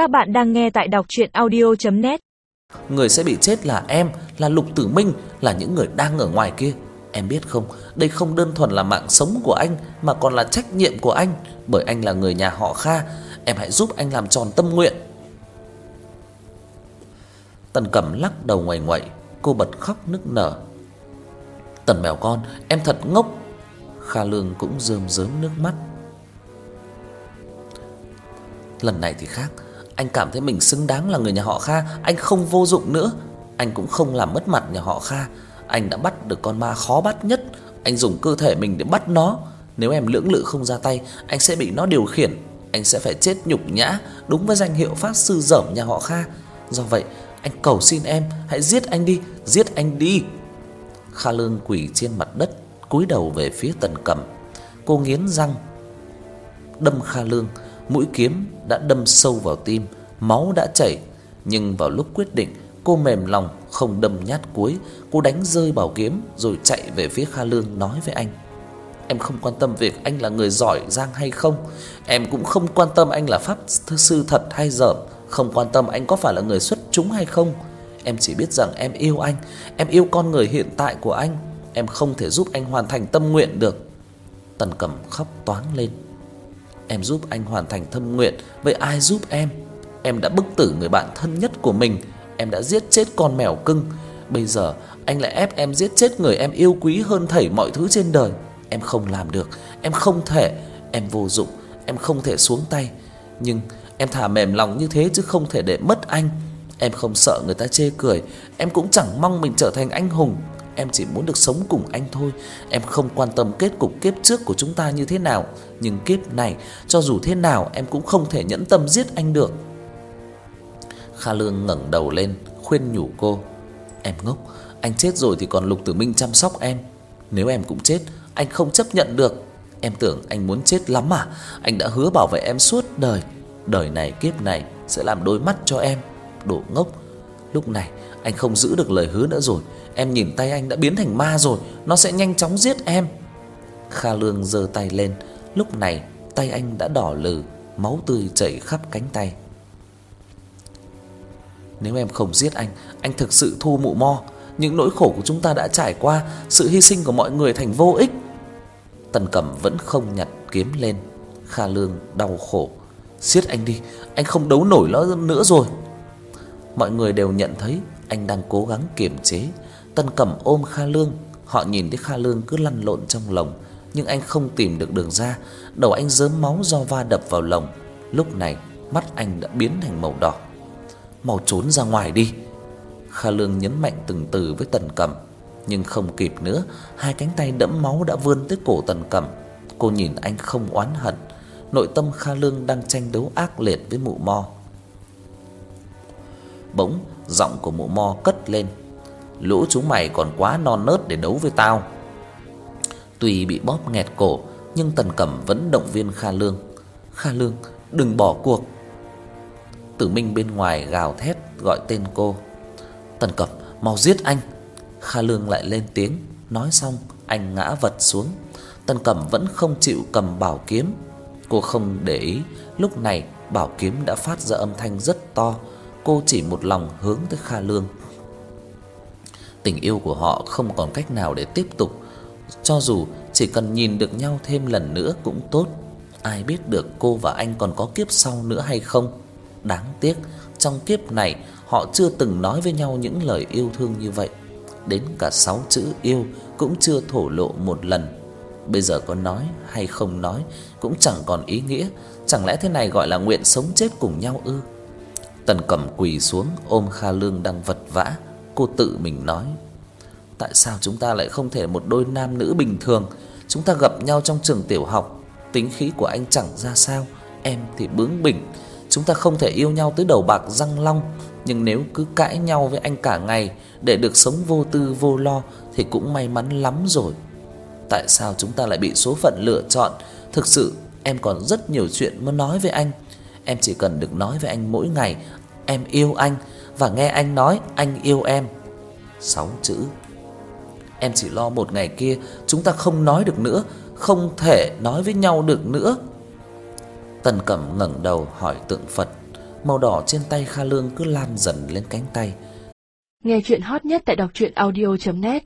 Các bạn đang nghe tại đọc audio net Người sẽ bị chết là em, là Lục Tử Minh, là những người đang ở ngoài kia. Em biết không, đây không đơn thuần là mạng sống của anh mà còn là trách nhiệm của anh, bởi anh là người nhà họ Kha, em hãy giúp anh làm tròn tâm nguyện. Tần Cẩm lắc đầu ngoài ngoại, cô bật khóc nức nở. Tần mèo con, em thật ngốc. Kha Lương cũng rơm rớm nước mắt. Lần này thì khác, anh cảm thấy mình xứng đáng là người nhà họ Kha, anh không vô dụng nữa, anh cũng không làm mất mặt nhà họ Kha. Anh đã bắt được con ma khó bắt nhất, anh dùng cơ thể mình để bắt nó. Nếu em lưỡng lự không ra tay, anh sẽ bị nó điều khiển, anh sẽ phải chết nhục nhã, đúng với danh hiệu pháp sư dởm nhà họ Kha. Do vậy, anh cầu xin em, hãy giết anh đi, giết anh đi. Kha Lương quỳ trên mặt đất, cúi đầu về phía Tần Cẩm. Cô nghiến răng đâm Kha Lương, mũi kiếm đã đâm sâu vào tim, máu đã chảy, nhưng vào lúc quyết định, cô mềm lòng không đâm nhát cuối, cô đánh rơi bảo kiếm rồi chạy về phía Kha Lương nói với anh: "Em không quan tâm việc anh là người giỏi giang hay không, em cũng không quan tâm anh là pháp sư thật hay dởm, không quan tâm anh có phải là người xuất chúng hay không." Em chỉ biết rằng em yêu anh, em yêu con người hiện tại của anh, em không thể giúp anh hoàn thành tâm nguyện được. Tần Cẩm khóc toáng lên. Em giúp anh hoàn thành thâm nguyện, vậy ai giúp em? Em đã bức tử người bạn thân nhất của mình, em đã giết chết con mèo cưng, bây giờ anh lại ép em giết chết người em yêu quý hơn thảy mọi thứ trên đời. Em không làm được, em không thể, em vô dụng, em không thể xuống tay, nhưng em thà mềm lòng như thế chứ không thể để mất anh. Em không sợ người ta chê cười, em cũng chẳng mong mình trở thành anh hùng, em chỉ muốn được sống cùng anh thôi. Em không quan tâm kết cục kiếp trước của chúng ta như thế nào, nhưng kiếp này cho dù thế nào em cũng không thể nhẫn tâm giết anh được. Kha Lương ngẩng đầu lên, khuyên nhủ cô: "Em ngốc, anh chết rồi thì còn Lục Tử Minh chăm sóc em. Nếu em cũng chết, anh không chấp nhận được. Em tưởng anh muốn chết lắm à? Anh đã hứa bảo vệ em suốt đời, đời này kiếp này sẽ làm đôi mắt cho em." Đồ ngốc. Lúc này anh không giữ được lời hứa nữa rồi, em nhìn tay anh đã biến thành ma rồi, nó sẽ nhanh chóng giết em. Kha Lương giơ tay lên, lúc này tay anh đã đỏ lừ, máu tươi chảy khắp cánh tay. Nếu em không giết anh, anh thực sự thu mụ mo, những nỗi khổ của chúng ta đã trải qua, sự hy sinh của mọi người thành vô ích. Tần Cẩm vẫn không nhặt kiếm lên. Kha Lương đau khổ, giết anh đi, anh không đấu nổi nó nữa rồi. Mọi người đều nhận thấy anh đang cố gắng kiềm chế. Tân Cẩm ôm Kha Lương, họ nhìn thấy Kha Lương cứ lăn lộn trong lồng, nhưng anh không tìm được đường ra, đầu anh rớm máu do va đập vào lồng. Lúc này, mắt anh đã biến thành màu đỏ. "Mau trốn ra ngoài đi." Kha Lương nhấn mạnh từng từ với Tần Cẩm, nhưng không kịp nữa, hai cánh tay đẫm máu đã vươn tới cổ Tần Cẩm. Cô nhìn anh không oán hận, nội tâm Kha Lương đang tranh đấu ác liệt với mụ mo. Bỗng giọng của mụ mo cất lên. Lũ chúng mày còn quá non nớt để đấu với tao. Tuy bị bóp nghẹt cổ, nhưng Tần Cẩm vẫn động viên Kha Lương. "Kha Lương, đừng bỏ cuộc." Tử Minh bên ngoài gào thét gọi tên cô. "Tần Cẩm, mau giết anh." Kha Lương lại lên tiếng, nói xong anh ngã vật xuống. Tần Cẩm vẫn không chịu cầm bảo kiếm. Cô không để ý, lúc này bảo kiếm đã phát ra âm thanh rất to, cô chỉ một lòng hướng tới Kha Lương. Tình yêu của họ không còn cách nào để tiếp tục, cho dù chỉ cần nhìn được nhau thêm lần nữa cũng tốt. Ai biết được cô và anh còn có kiếp sau nữa hay không? Đáng tiếc, trong kiếp này họ chưa từng nói với nhau những lời yêu thương như vậy. Đến cả sáu chữ yêu cũng chưa thổ lộ một lần. Bây giờ có nói hay không nói cũng chẳng còn ý nghĩa, chẳng lẽ thế này gọi là nguyện sống chết cùng nhau ư? Tần Cẩm quỳ xuống ôm Kha Lương đang vật vã, cô tự mình nói: "Tại sao chúng ta lại không thể một đôi nam nữ bình thường? Chúng ta gặp nhau trong trường tiểu học, tính khí của anh chẳng ra sao, em thì bướng bỉnh, chúng ta không thể yêu nhau tới đầu bạc răng long, nhưng nếu cứ cãi nhau với anh cả ngày để được sống vô tư vô lo thì cũng may mắn lắm rồi. Tại sao chúng ta lại bị số phận lựa chọn? Thực sự em còn rất nhiều chuyện muốn nói với anh." Em chỉ cần được nói với anh mỗi ngày em yêu anh và nghe anh nói anh yêu em. Sáu chữ. Em chỉ lo một ngày kia chúng ta không nói được nữa, không thể nói với nhau được nữa. Tần Cẩm ngẩng đầu hỏi tượng Phật, màu đỏ trên tay Kha Lương cứ lan dần lên cánh tay. Nghe chuyện hot nhất tại đọc audio net